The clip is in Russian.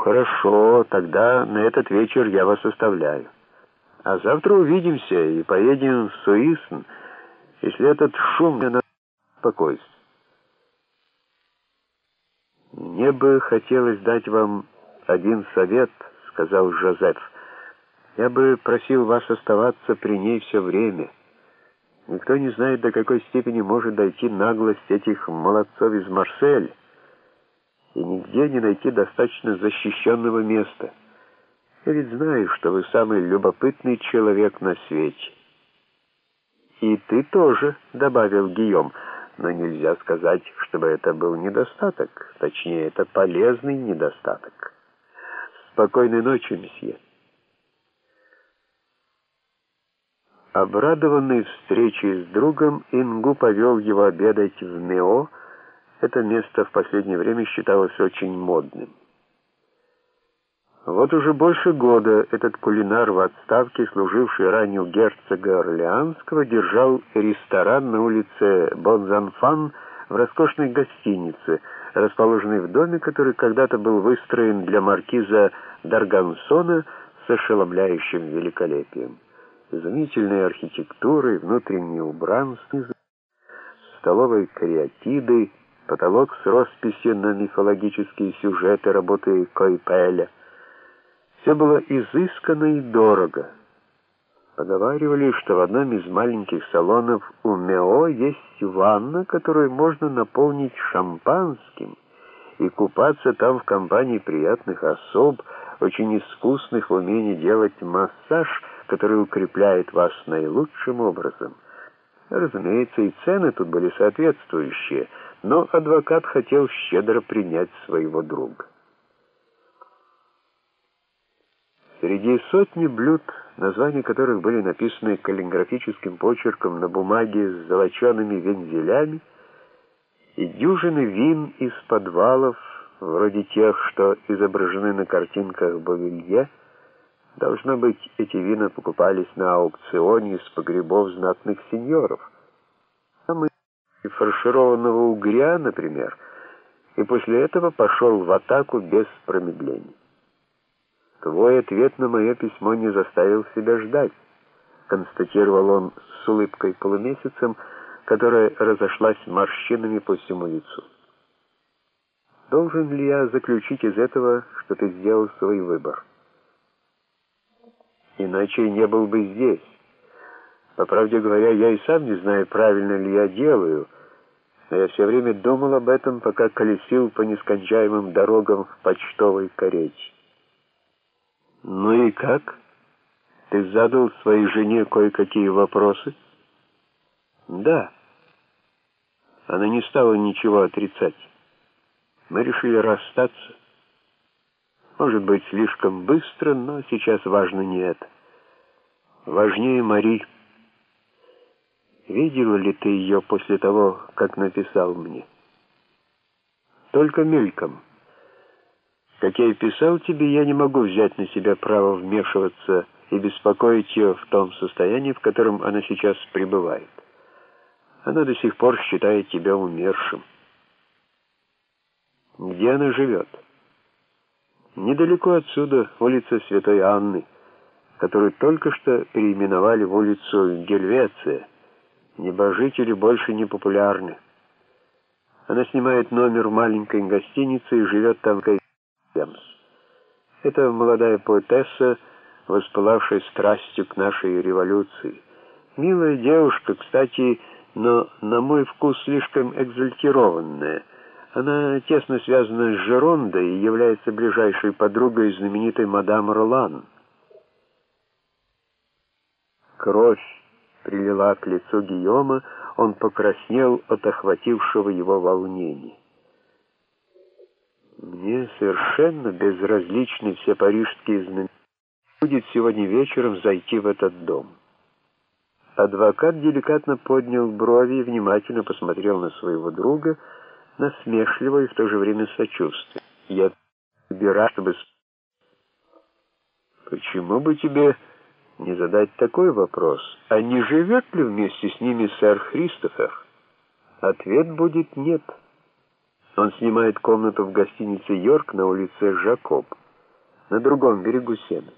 хорошо, тогда на этот вечер я вас оставляю. А завтра увидимся и поедем в Суисн, если этот шум мне на спокойствие. «Мне бы хотелось дать вам один совет», — сказал Жозеф. «Я бы просил вас оставаться при ней все время». Никто не знает, до какой степени может дойти наглость этих молодцов из Марселя, и нигде не найти достаточно защищенного места. Я ведь знаю, что вы самый любопытный человек на свете. «И ты тоже», — добавил Гийом, — «но нельзя сказать, чтобы это был недостаток. Точнее, это полезный недостаток. Спокойной ночи, месье». Обрадованный встречей с другом, Ингу повел его обедать в Мео. Это место в последнее время считалось очень модным. Вот уже больше года этот кулинар в отставке, служивший ранее у герцога Орлеанского, держал ресторан на улице Бонзанфан в роскошной гостинице, расположенной в доме, который когда-то был выстроен для маркиза Даргансона с ошеломляющим великолепием изумительной архитектурой, внутреннее убранство, столовой кариатиды, потолок с росписью на мифологические сюжеты работы Койпеля. Все было изысканно и дорого. Поговаривали, что в одном из маленьких салонов у Мео есть ванна, которую можно наполнить шампанским и купаться там в компании приятных особ, очень искусных в умении делать массаж, который укрепляет вас наилучшим образом. Разумеется, и цены тут были соответствующие, но адвокат хотел щедро принять своего друга. Среди сотни блюд, названия которых были написаны каллиграфическим почерком на бумаге с золочеными вензелями, и дюжины вин из подвалов, вроде тех, что изображены на картинках Бавилье, Должно быть, эти вина покупались на аукционе из погребов знатных сеньоров. А мы фаршированного угря, например, и после этого пошел в атаку без промедления. Твой ответ на мое письмо не заставил себя ждать, констатировал он с улыбкой полумесяцем, которая разошлась морщинами по всему лицу. Должен ли я заключить из этого, что ты сделал свой выбор? иначе не был бы здесь. По правде говоря, я и сам не знаю, правильно ли я делаю, но я все время думал об этом, пока колесил по нескончаемым дорогам в почтовой карете. «Ну и как? Ты задал своей жене кое-какие вопросы?» «Да». Она не стала ничего отрицать. Мы решили расстаться. Может быть, слишком быстро, но сейчас важно не это. Важнее Мари. Видела ли ты ее после того, как написал мне? Только мельком. Как я и писал тебе, я не могу взять на себя право вмешиваться и беспокоить ее в том состоянии, в котором она сейчас пребывает. Она до сих пор считает тебя умершим. Где она живет? Недалеко отсюда улица Святой Анны, которую только что переименовали в улицу Гельвеция. Небожители больше не популярны. Она снимает номер в маленькой гостинице и живет там как Это молодая поэтесса, воспылавшая страстью к нашей революции. Милая девушка, кстати, но, на мой вкус, слишком экзальтированная — она тесно связана с Жерондой и является ближайшей подругой знаменитой мадам Ролан. Кровь прилила к лицу Гийома, он покраснел от охватившего его волнения. Мне совершенно безразличны все парижские знамения. Будет сегодня вечером зайти в этот дом. Адвокат деликатно поднял брови и внимательно посмотрел на своего друга, насмешливо и в то же время сочувствие. Я собираю, чтобы... Почему бы тебе не задать такой вопрос? А не живет ли вместе с ними сэр Христофер? Ответ будет нет. Он снимает комнату в гостинице «Йорк» на улице Жакоб. на другом берегу Сены.